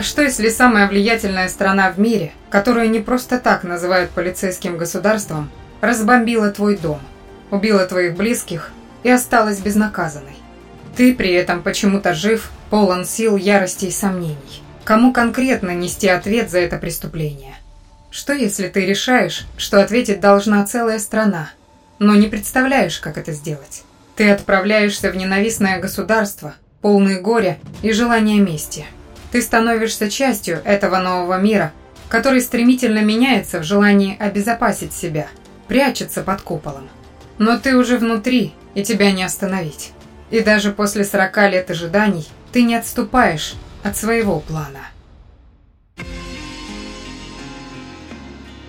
А что если самая влиятельная страна в мире, которую не просто так называют полицейским государством, разбомбила твой дом, убила твоих близких и осталась безнаказанной? Ты при этом почему-то жив, полон сил, ярости и сомнений. Кому конкретно нести ответ за это преступление? Что если ты решаешь, что ответить должна целая страна, но не представляешь, как это сделать? Ты отправляешься в ненавистное государство, полное горя и желания мести – ты становишься частью этого нового мира, который стремительно меняется в желании обезопасить себя, прячется под куполом. Но ты уже внутри, и тебя не остановить. И даже после 40 лет ожиданий ты не отступаешь от своего плана.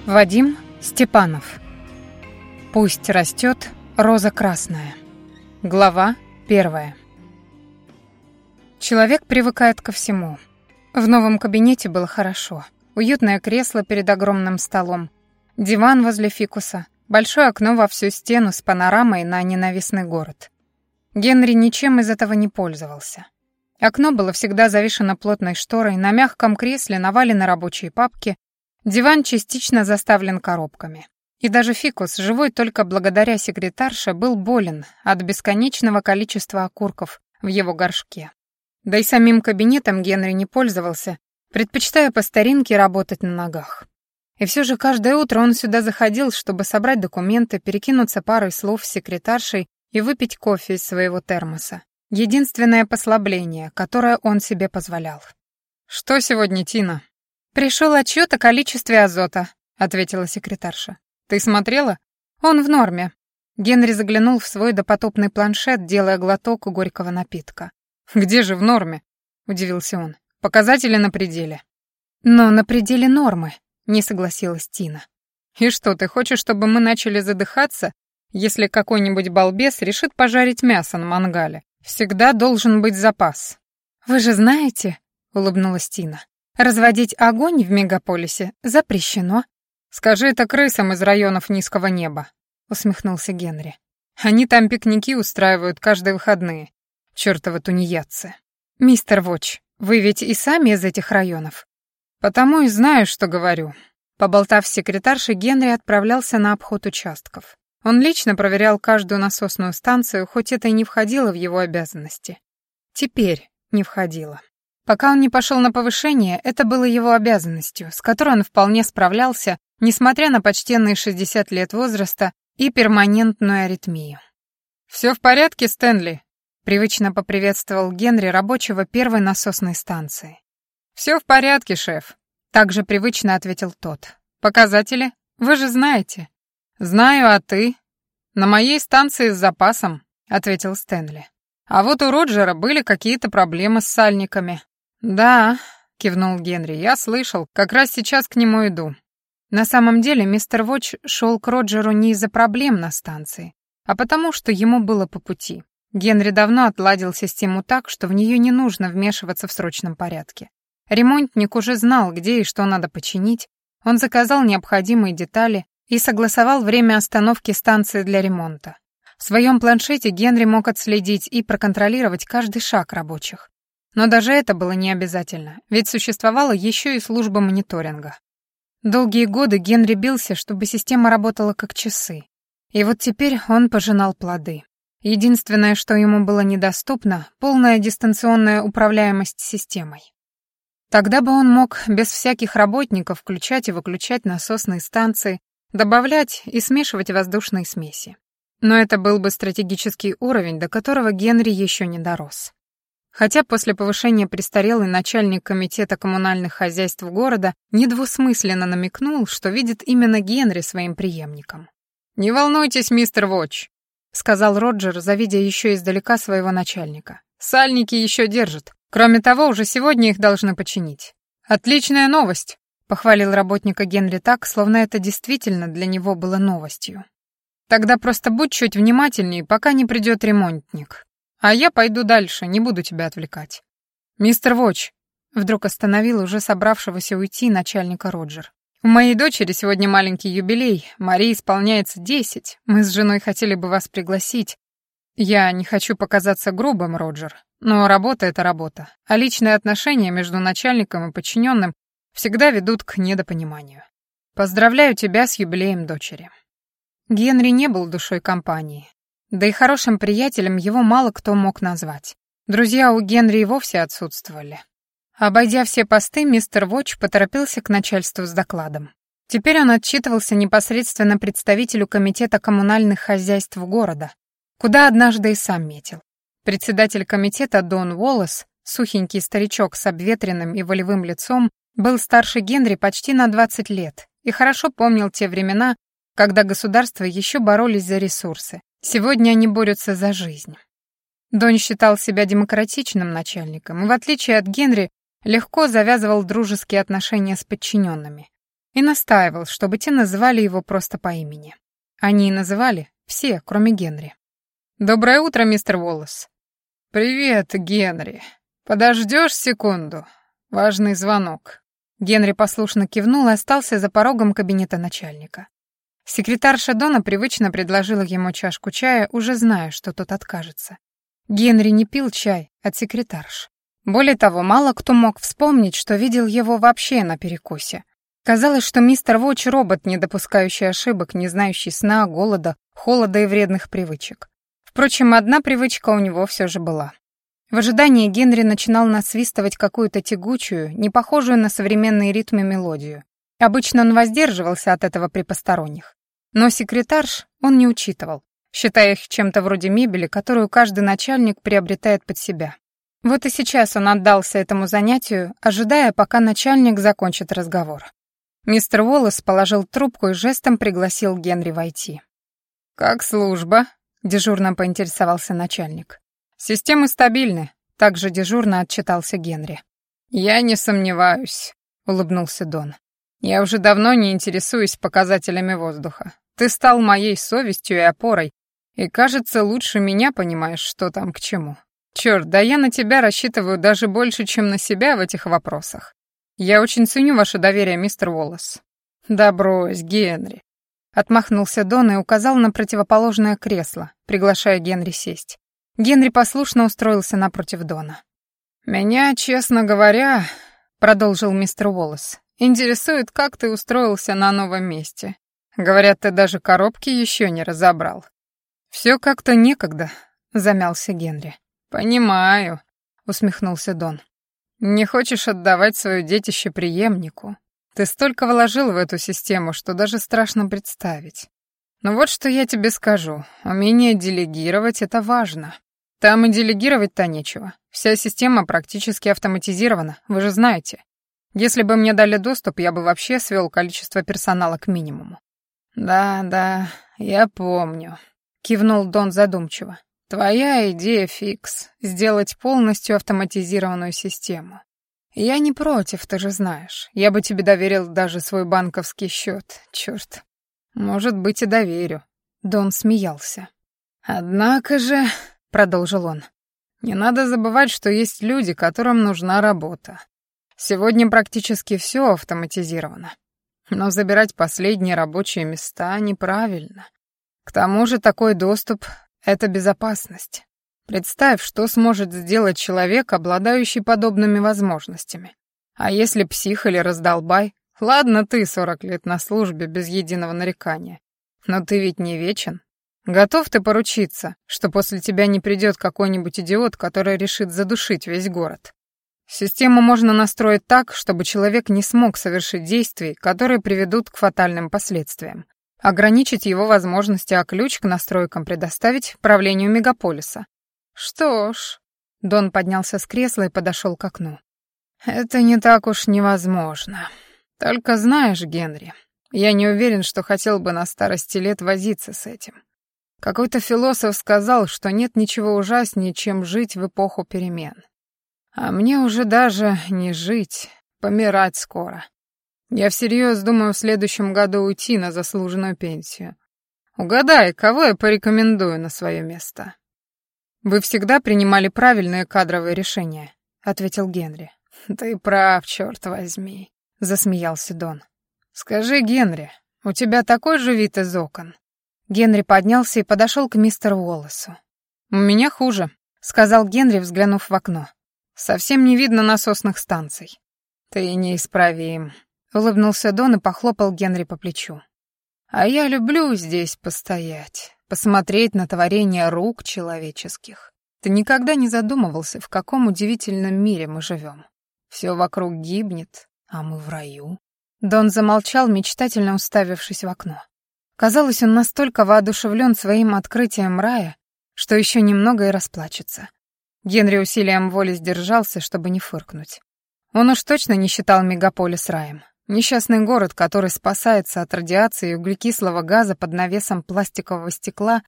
Вадим Степанов Пусть растет роза красная. Глава первая. Человек привыкает ко всему – в новом кабинете было хорошо. Уютное кресло перед огромным столом, диван возле фикуса, большое окно во всю стену с панорамой на ненавистный город. Генри ничем из этого не пользовался. Окно было всегда завешено плотной шторой, на мягком кресле навалены рабочие папки, диван частично заставлен коробками. И даже фикус, живой только благодаря секретарше, был болен от бесконечного количества окурков в его горшке. Да и самим кабинетом Генри не пользовался, предпочитая по старинке работать на ногах. И все же каждое утро он сюда заходил, чтобы собрать документы, перекинуться парой слов с секретаршей и выпить кофе из своего термоса. Единственное послабление, которое он себе позволял. «Что сегодня, Тина?» «Пришел отчет о количестве азота», — ответила секретарша. «Ты смотрела?» «Он в норме». Генри заглянул в свой допотопный планшет, делая глоток горького напитка. «Где же в норме?» — удивился он. «Показатели на пределе». «Но на пределе нормы», — не согласилась Тина. «И что, ты хочешь, чтобы мы начали задыхаться, если какой-нибудь балбес решит пожарить мясо на мангале? Всегда должен быть запас». «Вы же знаете», — улыбнулась Тина, «разводить огонь в мегаполисе запрещено». «Скажи это крысам из районов низкого неба», — усмехнулся Генри. «Они там пикники устраивают каждые выходные чертовы тунеядцы. Мистер Воч, вы ведь и сами из этих районов. Потому и знаю, что говорю. Поболтав с секретаршей, Генри отправлялся на обход участков. Он лично проверял каждую насосную станцию, хоть это и не входило в его обязанности. Теперь не входило. Пока он не пошел на повышение, это было его обязанностью, с которой он вполне справлялся, несмотря на почтенные 60 лет возраста и перманентную аритмию. «Все в порядке, Стэнли?» Привычно поприветствовал Генри рабочего первой насосной станции. «Все в порядке, шеф», — также привычно ответил тот. «Показатели? Вы же знаете». «Знаю, а ты?» «На моей станции с запасом», — ответил Стэнли. «А вот у Роджера были какие-то проблемы с сальниками». «Да», — кивнул Генри, — «я слышал, как раз сейчас к нему иду». На самом деле мистер Вотч шел к Роджеру не из-за проблем на станции, а потому что ему было по пути. Генри давно отладил систему так, что в нее не нужно вмешиваться в срочном порядке. Ремонтник уже знал, где и что надо починить, он заказал необходимые детали и согласовал время остановки станции для ремонта. В своем планшете Генри мог отследить и проконтролировать каждый шаг рабочих. Но даже это было не обязательно, ведь существовала еще и служба мониторинга. Долгие годы Генри бился, чтобы система работала как часы. И вот теперь он пожинал плоды. Единственное, что ему было недоступно, полная дистанционная управляемость системой. Тогда бы он мог без всяких работников включать и выключать насосные станции, добавлять и смешивать воздушные смеси. Но это был бы стратегический уровень, до которого Генри еще не дорос. Хотя после повышения престарелый начальник комитета коммунальных хозяйств города недвусмысленно намекнул, что видит именно Генри своим преемником. «Не волнуйтесь, мистер Вотч, — сказал Роджер, завидя еще издалека своего начальника. «Сальники еще держат. Кроме того, уже сегодня их должны починить». «Отличная новость», — похвалил работника Генри так, словно это действительно для него было новостью. «Тогда просто будь чуть внимательнее, пока не придет ремонтник. А я пойду дальше, не буду тебя отвлекать». «Мистер Воч», — вдруг остановил уже собравшегося уйти начальника Роджер. У моей дочери сегодня маленький юбилей. Марии исполняется десять. Мы с женой хотели бы вас пригласить. Я не хочу показаться грубым, Роджер, но работа — это работа, а личные отношения между начальником и подчиненным всегда ведут к недопониманию. Поздравляю тебя с юбилеем дочери. Генри не был душой компании, да и хорошим приятелем его мало кто мог назвать. Друзья у Генри и вовсе отсутствовали. Обойдя все посты, мистер Вотч поторопился к начальству с докладом. Теперь он отчитывался непосредственно представителю Комитета коммунальных хозяйств города, куда однажды и сам метил. Председатель комитета Дон Уоллес, сухенький старичок с обветренным и волевым лицом, был старше Генри почти на 20 лет и хорошо помнил те времена, когда государства еще боролись за ресурсы. Сегодня они борются за жизнь. Дон считал себя демократичным начальником и, в отличие от Генри, легко завязывал дружеские отношения с подчиненными и настаивал, чтобы те называли его просто по имени. Они и называли все, кроме Генри. «Доброе утро, мистер Уоллес». «Привет, Генри. Подождешь секунду? Важный звонок». Генри послушно кивнул и остался за порогом кабинета начальника. Секретарша Дона привычно предложила ему чашку чая, уже зная, что тот откажется. Генри не пил чай от секретарш. Более того, мало кто мог вспомнить, что видел его вообще на перекусе. Казалось, что мистер Воч — робот, не допускающий ошибок, не знающий сна, голода, холода и вредных привычек. Впрочем, одна привычка у него все же была. В ожидании Генри начинал насвистывать какую-то тягучую, не похожую на современные ритмы мелодию. Обычно он воздерживался от этого при посторонних. Но секретарш он не учитывал, считая их чем-то вроде мебели, которую каждый начальник приобретает под себя. Вот и сейчас он отдался этому занятию, ожидая, пока начальник закончит разговор. Мистер Уоллес положил трубку и жестом пригласил Генри войти. «Как служба?» — дежурно поинтересовался начальник. «Системы стабильны», — также дежурно отчитался Генри. «Я не сомневаюсь», — улыбнулся Дон. «Я уже давно не интересуюсь показателями воздуха. Ты стал моей совестью и опорой, и, кажется, лучше меня понимаешь, что там к чему. Черт, да я на тебя рассчитываю даже больше, чем на себя в этих вопросах. Я очень ценю ваше доверие, мистер Уоллес. Да брось, Генри. Отмахнулся Дон и указал на противоположное кресло, приглашая Генри сесть. Генри послушно устроился напротив Дона. «Меня, честно говоря, — продолжил мистер Уоллес, — интересует, как ты устроился на новом месте. Говорят, ты даже коробки еще не разобрал». «Все как-то некогда», — замялся Генри. «Понимаю», — усмехнулся Дон. «Не хочешь отдавать свое детище преемнику. Ты столько вложил в эту систему, что даже страшно представить. Но вот что я тебе скажу. Умение делегировать — это важно. Там и делегировать-то нечего. Вся система практически автоматизирована, вы же знаете. Если бы мне дали доступ, я бы вообще свел количество персонала к минимуму». «Да, да, я помню», — кивнул Дон задумчиво. Твоя идея, Фикс, сделать полностью автоматизированную систему. Я не против, ты же знаешь. Я бы тебе доверил даже свой банковский счет. Черт. Может быть, и доверю. Дон смеялся. Однако же, продолжил он, не надо забывать, что есть люди, которым нужна работа. Сегодня практически все автоматизировано. Но забирать последние рабочие места неправильно. К тому же такой доступ это безопасность. Представь, что сможет сделать человек, обладающий подобными возможностями. А если псих или раздолбай? Ладно, ты сорок лет на службе без единого нарекания. Но ты ведь не вечен. Готов ты поручиться, что после тебя не придет какой-нибудь идиот, который решит задушить весь город? Систему можно настроить так, чтобы человек не смог совершить действий, которые приведут к фатальным последствиям ограничить его возможности, а ключ к настройкам предоставить правлению мегаполиса. Что ж, Дон поднялся с кресла и подошел к окну. Это не так уж невозможно. Только знаешь, Генри, я не уверен, что хотел бы на старости лет возиться с этим. Какой-то философ сказал, что нет ничего ужаснее, чем жить в эпоху перемен. А мне уже даже не жить, помирать скоро. Я всерьез думаю в следующем году уйти на заслуженную пенсию. Угадай, кого я порекомендую на свое место?» «Вы всегда принимали правильные кадровые решения», — ответил Генри. «Ты прав, черт возьми», — засмеялся Дон. «Скажи, Генри, у тебя такой же вид из окон?» Генри поднялся и подошел к мистеру Уоллесу. «У меня хуже», — сказал Генри, взглянув в окно. «Совсем не видно насосных станций». «Ты неисправим», — улыбнулся Дон и похлопал Генри по плечу. «А я люблю здесь постоять, посмотреть на творение рук человеческих. Ты никогда не задумывался, в каком удивительном мире мы живем. Все вокруг гибнет, а мы в раю». Дон замолчал, мечтательно уставившись в окно. Казалось, он настолько воодушевлен своим открытием рая, что еще немного и расплачется. Генри усилием воли сдержался, чтобы не фыркнуть. Он уж точно не считал мегаполис раем. Несчастный город, который спасается от радиации и углекислого газа под навесом пластикового стекла,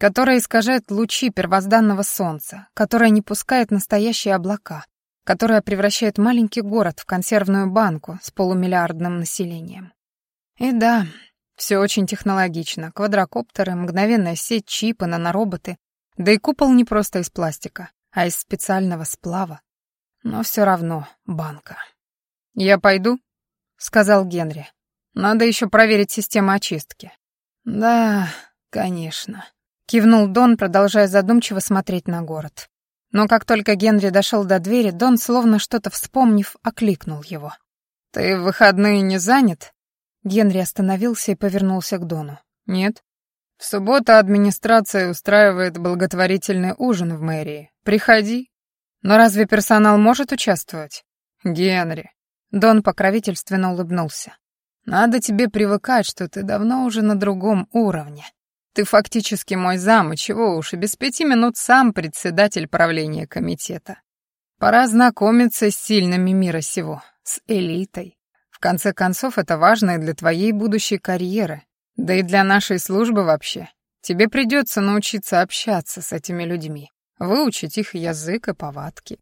которое искажает лучи первозданного солнца, которое не пускает настоящие облака, которое превращает маленький город в консервную банку с полумиллиардным населением. И да, все очень технологично. Квадрокоптеры, мгновенная сеть, чипы, нанороботы. Да и купол не просто из пластика, а из специального сплава. Но все равно банка. «Я пойду», — сказал Генри. «Надо еще проверить систему очистки». «Да, конечно», — кивнул Дон, продолжая задумчиво смотреть на город. Но как только Генри дошел до двери, Дон, словно что-то вспомнив, окликнул его. «Ты в выходные не занят?» Генри остановился и повернулся к Дону. «Нет. В субботу администрация устраивает благотворительный ужин в мэрии. Приходи. Но разве персонал может участвовать?» «Генри». Дон покровительственно улыбнулся. «Надо тебе привыкать, что ты давно уже на другом уровне. Ты фактически мой зам, и чего уж, и без пяти минут сам председатель правления комитета. Пора знакомиться с сильными мира сего, с элитой, конце концов, это важно и для твоей будущей карьеры, да и для нашей службы вообще. Тебе придется научиться общаться с этими людьми, выучить их язык и повадки.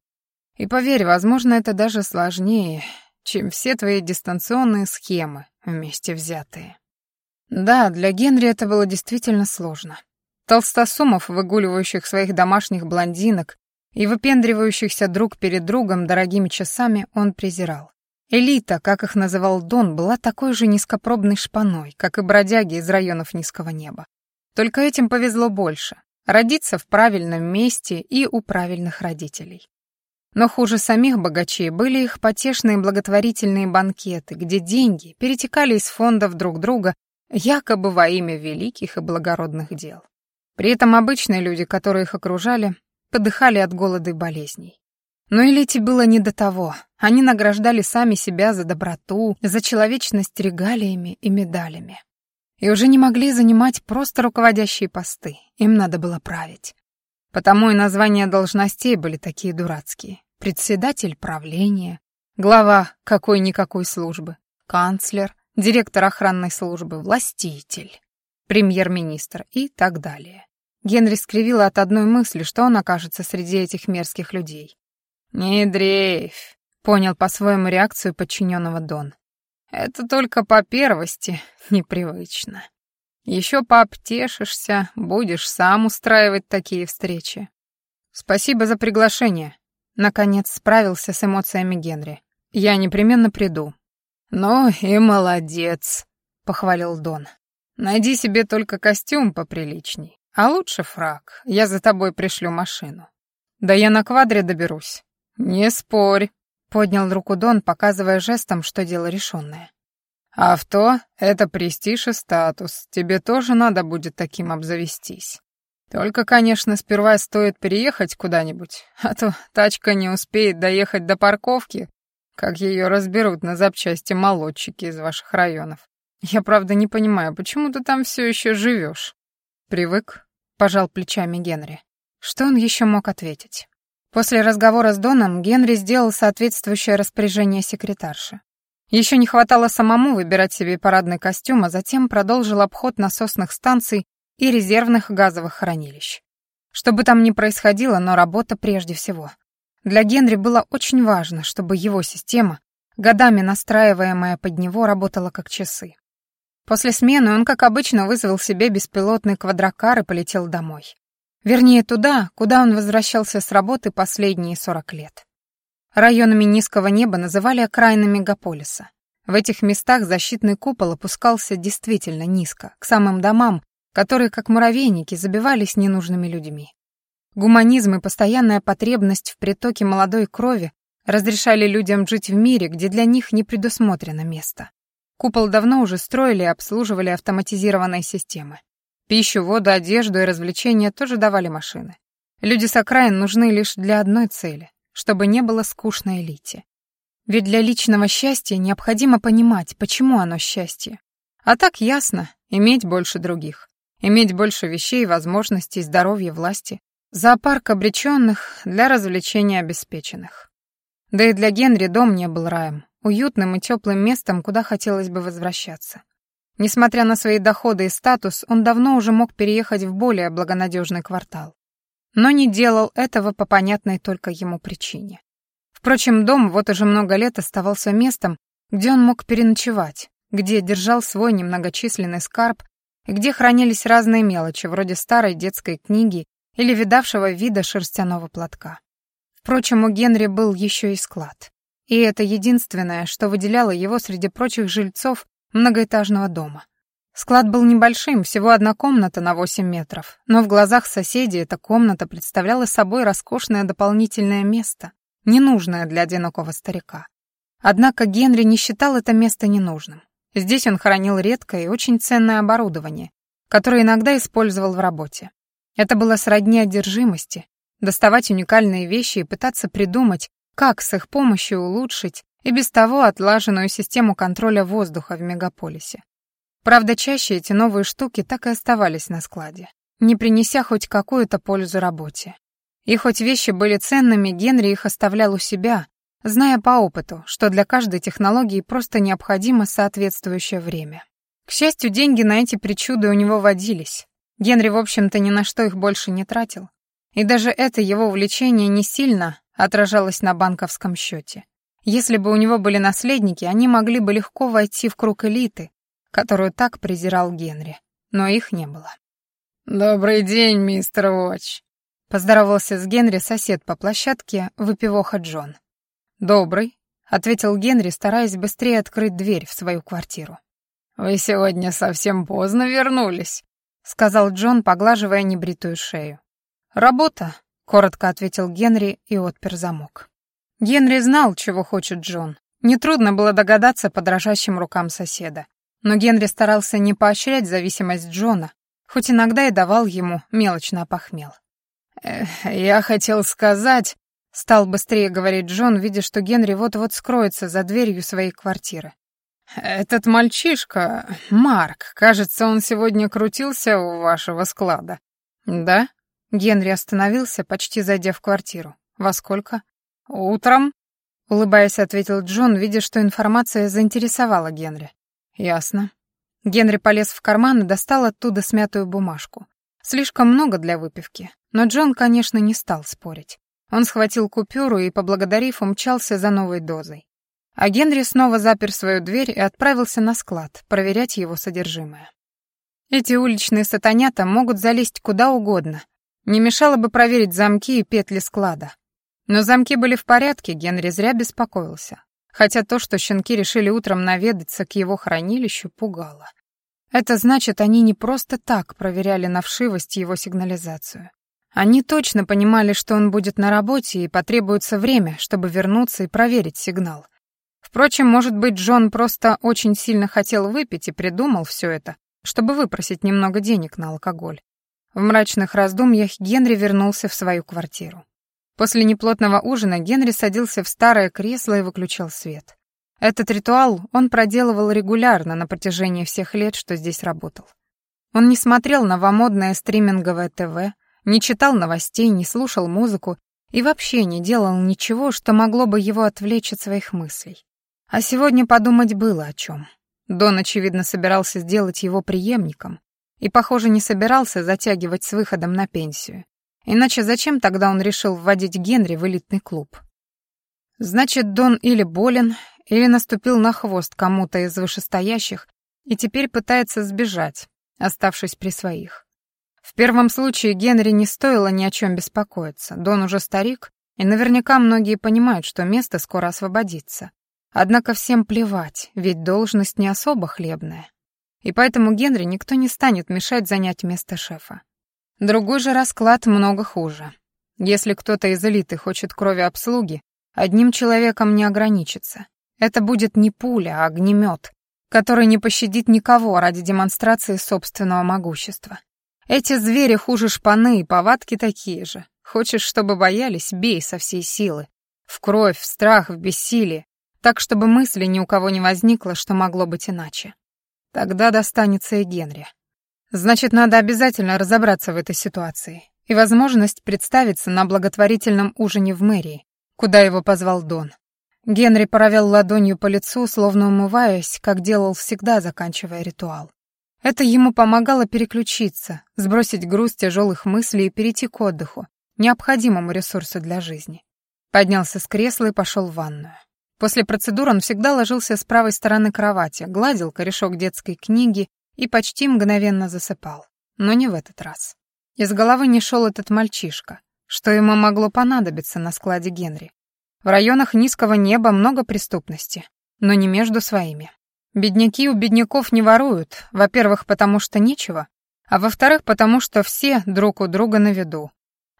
И поверь, возможно, это даже сложнее, чем все твои дистанционные схемы вместе взятые. Да, для Генри это было действительно сложно. Толстосумов, выгуливающих своих домашних блондинок и выпендривающихся друг перед другом дорогими часами, он презирал. Элита, как их называл Дон, была такой же низкопробной шпаной, как и бродяги из районов низкого неба. Только этим повезло больше — родиться в правильном месте и у правильных родителей. Но хуже самих богачей были их потешные благотворительные банкеты, где деньги перетекали из фондов друг друга якобы во имя великих и благородных дел. При этом обычные люди, которые их окружали, подыхали от голода и болезней. Но Элите было не до того. Они награждали сами себя за доброту, за человечность регалиями и медалями. И уже не могли занимать просто руководящие посты. Им надо было править. Потому и названия должностей были такие дурацкие. Председатель правления, глава какой-никакой службы, канцлер, директор охранной службы, властитель, премьер-министр и так далее. Генри скривила от одной мысли, что он окажется среди этих мерзких людей. «Не дрейфь», — понял по-своему реакцию подчиненного Дон. «Это только по первости непривычно. Еще пообтешишься, будешь сам устраивать такие встречи». «Спасибо за приглашение», — наконец справился с эмоциями Генри. «Я непременно приду». «Ну и молодец», — похвалил Дон. «Найди себе только костюм поприличней, а лучше фраг. Я за тобой пришлю машину». «Да я на квадре доберусь». «Не спорь», — поднял руку Дон, показывая жестом, что дело решенное. «Авто — это престиж и статус. Тебе тоже надо будет таким обзавестись. Только, конечно, сперва стоит переехать куда-нибудь, а то тачка не успеет доехать до парковки, как ее разберут на запчасти молодчики из ваших районов. Я, правда, не понимаю, почему ты там все еще живешь?» «Привык», — пожал плечами Генри. Что он еще мог ответить? После разговора с Доном Генри сделал соответствующее распоряжение секретарши. Еще не хватало самому выбирать себе парадный костюм, а затем продолжил обход насосных станций и резервных газовых хранилищ. Что бы там ни происходило, но работа прежде всего. Для Генри было очень важно, чтобы его система, годами настраиваемая под него, работала как часы. После смены он, как обычно, вызвал себе беспилотный квадрокар и полетел домой. Вернее, туда, куда он возвращался с работы последние 40 лет. Районами низкого неба называли окраины мегаполиса. В этих местах защитный купол опускался действительно низко, к самым домам, которые, как муравейники, забивались ненужными людьми. Гуманизм и постоянная потребность в притоке молодой крови разрешали людям жить в мире, где для них не предусмотрено место. Купол давно уже строили и обслуживали автоматизированные системы. Пищу, воду, одежду и развлечения тоже давали машины. Люди с окраин нужны лишь для одной цели, чтобы не было скучно элите. Ведь для личного счастья необходимо понимать, почему оно счастье. А так ясно, иметь больше других, иметь больше вещей, возможностей, здоровья, власти. Зоопарк обреченных для развлечения обеспеченных. Да и для Генри дом не был раем, уютным и теплым местом, куда хотелось бы возвращаться. Несмотря на свои доходы и статус, он давно уже мог переехать в более благонадежный квартал. Но не делал этого по понятной только ему причине. Впрочем, дом вот уже много лет оставался местом, где он мог переночевать, где держал свой немногочисленный скарб и где хранились разные мелочи, вроде старой детской книги или видавшего вида шерстяного платка. Впрочем, у Генри был еще и склад. И это единственное, что выделяло его среди прочих жильцов многоэтажного дома. Склад был небольшим, всего одна комната на 8 метров, но в глазах соседей эта комната представляла собой роскошное дополнительное место, ненужное для одинокого старика. Однако Генри не считал это место ненужным. Здесь он хранил редкое и очень ценное оборудование, которое иногда использовал в работе. Это было сродни одержимости, доставать уникальные вещи и пытаться придумать, как с их помощью улучшить и без того отлаженную систему контроля воздуха в мегаполисе. Правда, чаще эти новые штуки так и оставались на складе, не принеся хоть какую-то пользу работе. И хоть вещи были ценными, Генри их оставлял у себя, зная по опыту, что для каждой технологии просто необходимо соответствующее время. К счастью, деньги на эти причуды у него водились. Генри, в общем-то, ни на что их больше не тратил. И даже это его увлечение не сильно отражалось на банковском счете. Если бы у него были наследники, они могли бы легко войти в круг элиты, которую так презирал Генри. Но их не было. «Добрый день, мистер Уотч», — поздоровался с Генри сосед по площадке, выпивоха Джон. «Добрый», — ответил Генри, стараясь быстрее открыть дверь в свою квартиру. «Вы сегодня совсем поздно вернулись», — сказал Джон, поглаживая небритую шею. «Работа», — коротко ответил Генри и отпер замок. Генри знал, чего хочет Джон. Нетрудно было догадаться по дрожащим рукам соседа. Но Генри старался не поощрять зависимость Джона, хоть иногда и давал ему мелочно опохмел. «Эх, я хотел сказать...» Стал быстрее говорить Джон, видя, что Генри вот-вот скроется за дверью своей квартиры. «Этот мальчишка, Марк, кажется, он сегодня крутился у вашего склада». «Да?» Генри остановился, почти зайдя в квартиру. «Во сколько?» «Утром», — улыбаясь, ответил Джон, видя, что информация заинтересовала Генри. «Ясно». Генри полез в карман и достал оттуда смятую бумажку. Слишком много для выпивки, но Джон, конечно, не стал спорить. Он схватил купюру и, поблагодарив, умчался за новой дозой. А Генри снова запер свою дверь и отправился на склад, проверять его содержимое. Эти уличные сатанята могут залезть куда угодно. Не мешало бы проверить замки и петли склада. Но замки были в порядке, Генри зря беспокоился. Хотя то, что щенки решили утром наведаться к его хранилищу, пугало. Это значит, они не просто так проверяли на вшивость его сигнализацию. Они точно понимали, что он будет на работе и потребуется время, чтобы вернуться и проверить сигнал. Впрочем, может быть, Джон просто очень сильно хотел выпить и придумал все это, чтобы выпросить немного денег на алкоголь. В мрачных раздумьях Генри вернулся в свою квартиру. После неплотного ужина Генри садился в старое кресло и выключал свет. Этот ритуал он проделывал регулярно на протяжении всех лет, что здесь работал. Он не смотрел новомодное стриминговое ТВ, не читал новостей, не слушал музыку и вообще не делал ничего, что могло бы его отвлечь от своих мыслей. А сегодня подумать было о чем. Дон, очевидно, собирался сделать его преемником и, похоже, не собирался затягивать с выходом на пенсию. Иначе зачем тогда он решил вводить Генри в элитный клуб? Значит, Дон или болен, или наступил на хвост кому-то из вышестоящих и теперь пытается сбежать, оставшись при своих. В первом случае Генри не стоило ни о чем беспокоиться. Дон уже старик, и наверняка многие понимают, что место скоро освободится. Однако всем плевать, ведь должность не особо хлебная. И поэтому Генри никто не станет мешать занять место шефа. Другой же расклад много хуже. Если кто-то из элиты хочет крови обслуги, одним человеком не ограничится. Это будет не пуля, а огнемет, который не пощадит никого ради демонстрации собственного могущества. Эти звери хуже шпаны и повадки такие же. Хочешь, чтобы боялись, бей со всей силы. В кровь, в страх, в бессилие. Так, чтобы мысли ни у кого не возникло, что могло быть иначе. Тогда достанется и Генри. Значит, надо обязательно разобраться в этой ситуации. И возможность представиться на благотворительном ужине в мэрии, куда его позвал Дон. Генри провел ладонью по лицу, словно умываясь, как делал всегда, заканчивая ритуал. Это ему помогало переключиться, сбросить груз тяжелых мыслей и перейти к отдыху, необходимому ресурсу для жизни. Поднялся с кресла и пошел в ванную. После процедур он всегда ложился с правой стороны кровати, гладил корешок детской книги и почти мгновенно засыпал. Но не в этот раз. Из головы не шел этот мальчишка. Что ему могло понадобиться на складе Генри? В районах низкого неба много преступности, но не между своими. Бедняки у бедняков не воруют, во-первых, потому что нечего, а во-вторых, потому что все друг у друга на виду.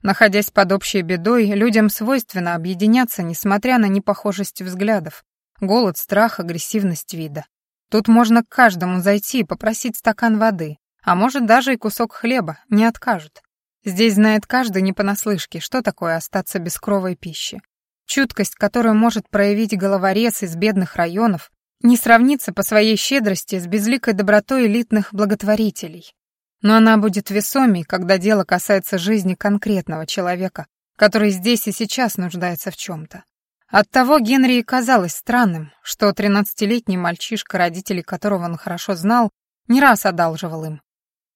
Находясь под общей бедой, людям свойственно объединяться, несмотря на непохожесть взглядов, голод, страх, агрессивность вида. Тут можно к каждому зайти и попросить стакан воды, а может даже и кусок хлеба, не откажут. Здесь знает каждый не понаслышке, что такое остаться без кровой пищи. Чуткость, которую может проявить головорез из бедных районов, не сравнится по своей щедрости с безликой добротой элитных благотворителей. Но она будет весомей, когда дело касается жизни конкретного человека, который здесь и сейчас нуждается в чем-то. Оттого Генри и казалось странным, что тринадцатилетний мальчишка, родителей которого он хорошо знал, не раз одалживал им.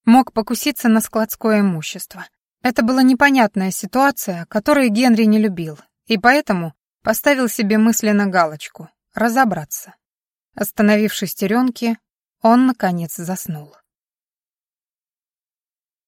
Мог покуситься на складское имущество. Это была непонятная ситуация, которую Генри не любил, и поэтому поставил себе мысленно галочку — разобраться. Остановившись в шестеренке, он, наконец, заснул.